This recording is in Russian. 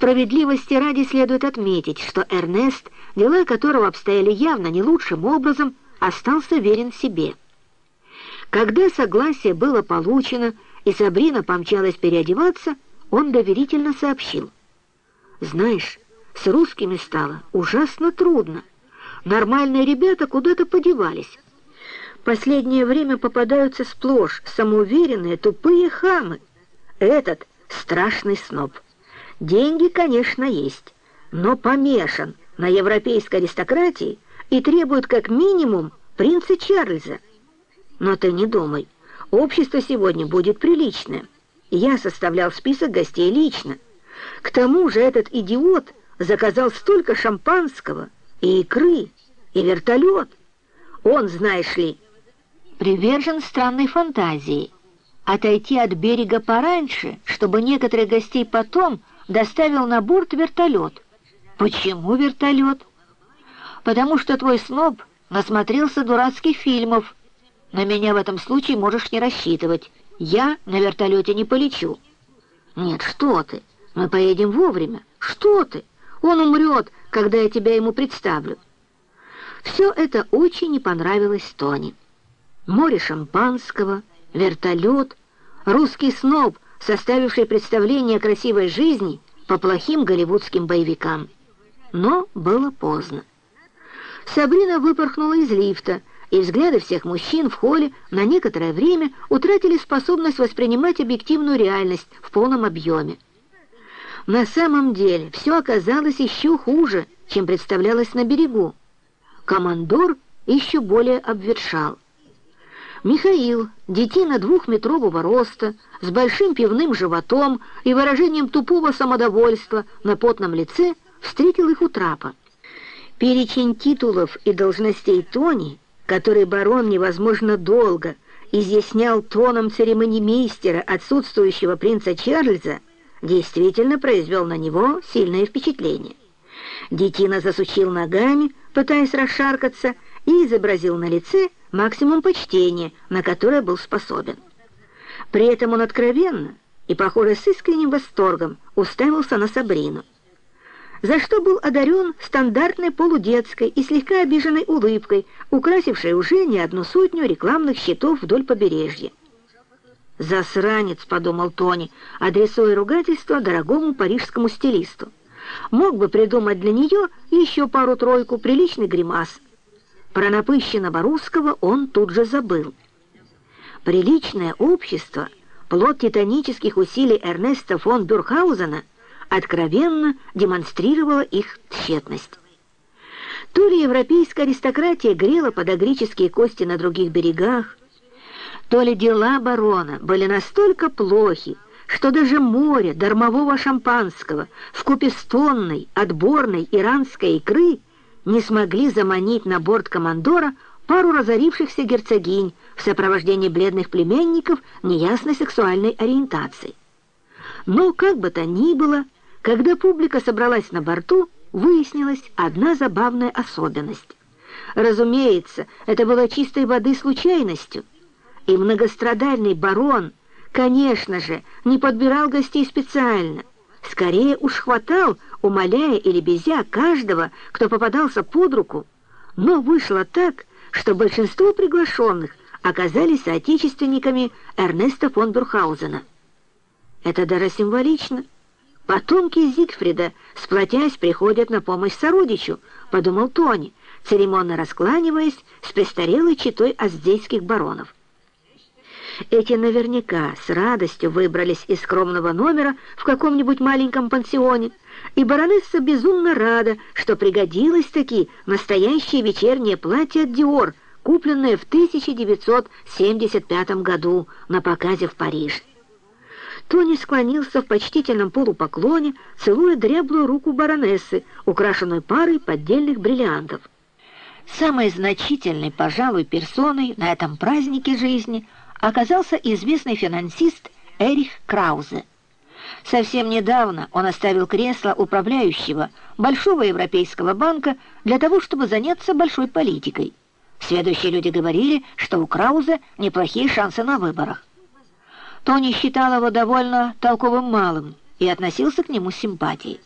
Справедливости ради следует отметить, что Эрнест, дела которого обстояли явно не лучшим образом, остался верен себе. Когда согласие было получено и Сабрина помчалась переодеваться, он доверительно сообщил. «Знаешь, с русскими стало ужасно трудно. Нормальные ребята куда-то подевались. Последнее время попадаются сплошь самоуверенные тупые хамы. Этот страшный сноб». Деньги, конечно, есть, но помешан на европейской аристократии и требует как минимум принца Чарльза. Но ты не думай, общество сегодня будет приличное. Я составлял список гостей лично. К тому же этот идиот заказал столько шампанского и икры, и вертолет. Он, знаешь ли, привержен странной фантазии. Отойти от берега пораньше, чтобы некоторых гостей потом доставил на борт вертолет. Почему вертолет? Потому что твой сноб насмотрелся дурацких фильмов. На меня в этом случае можешь не рассчитывать. Я на вертолете не полечу. Нет, что ты, мы поедем вовремя. Что ты? Он умрет, когда я тебя ему представлю. Все это очень не понравилось Тони. Море шампанского, вертолет, русский сноб — составивший представление о красивой жизни по плохим голливудским боевикам. Но было поздно. Сабрина выпорхнула из лифта, и взгляды всех мужчин в холле на некоторое время утратили способность воспринимать объективную реальность в полном объеме. На самом деле все оказалось еще хуже, чем представлялось на берегу. Командор еще более обветшал. Михаил, детина двухметрового роста, с большим пивным животом и выражением тупого самодовольства на потном лице, встретил их у трапа. Перечень титулов и должностей Тони, который барон невозможно долго изъяснял тоном церемонимейстера отсутствующего принца Чарльза, действительно произвел на него сильное впечатление. Детина засучил ногами, пытаясь расшаркаться, и изобразил на лице максимум почтения, на которое был способен. При этом он откровенно и, похоже, с искренним восторгом уставился на Сабрину, за что был одарен стандартной полудетской и слегка обиженной улыбкой, украсившей уже не одну сотню рекламных щитов вдоль побережья. «Засранец», — подумал Тони, адресуя ругательство дорогому парижскому стилисту. «Мог бы придумать для нее еще пару-тройку приличный гримас». Про напыщенного русского он тут же забыл. Приличное общество, плод титанических усилий Эрнеста фон Бюрхаузена, откровенно демонстрировало их тщетность. То ли европейская аристократия грела подогрические кости на других берегах, то ли дела барона были настолько плохи, что даже море дармового шампанского в купе с тонной отборной иранской икры – не смогли заманить на борт командора пару разорившихся герцогинь в сопровождении бледных племенников неясной сексуальной ориентации. Но, как бы то ни было, когда публика собралась на борту, выяснилась одна забавная особенность. Разумеется, это было чистой воды случайностью, и многострадальный барон, конечно же, не подбирал гостей специально, скорее уж хватал умоляя или безя каждого, кто попадался под руку, но вышло так, что большинство приглашенных оказались соотечественниками Эрнеста фон Бюрхаузена. Это даже символично. Потомки Зигфрида, сплотясь, приходят на помощь сородичу, подумал Тони, церемонно раскланиваясь с престарелой читой аздейских баронов. Эти наверняка с радостью выбрались из скромного номера в каком-нибудь маленьком пансионе, и баронесса безумно рада, что пригодилось-таки настоящее вечернее платье от Диор, купленное в 1975 году на показе в Париж. Тони склонился в почтительном полупоклоне, целуя дряблую руку баронессы, украшенную парой поддельных бриллиантов. Самой значительной, пожалуй, персоной на этом празднике жизни оказался известный финансист Эрих Краузе. Совсем недавно он оставил кресло управляющего Большого Европейского банка для того, чтобы заняться большой политикой. Следующие люди говорили, что у Крауза неплохие шансы на выборах. Тони считал его довольно толковым малым и относился к нему с симпатией.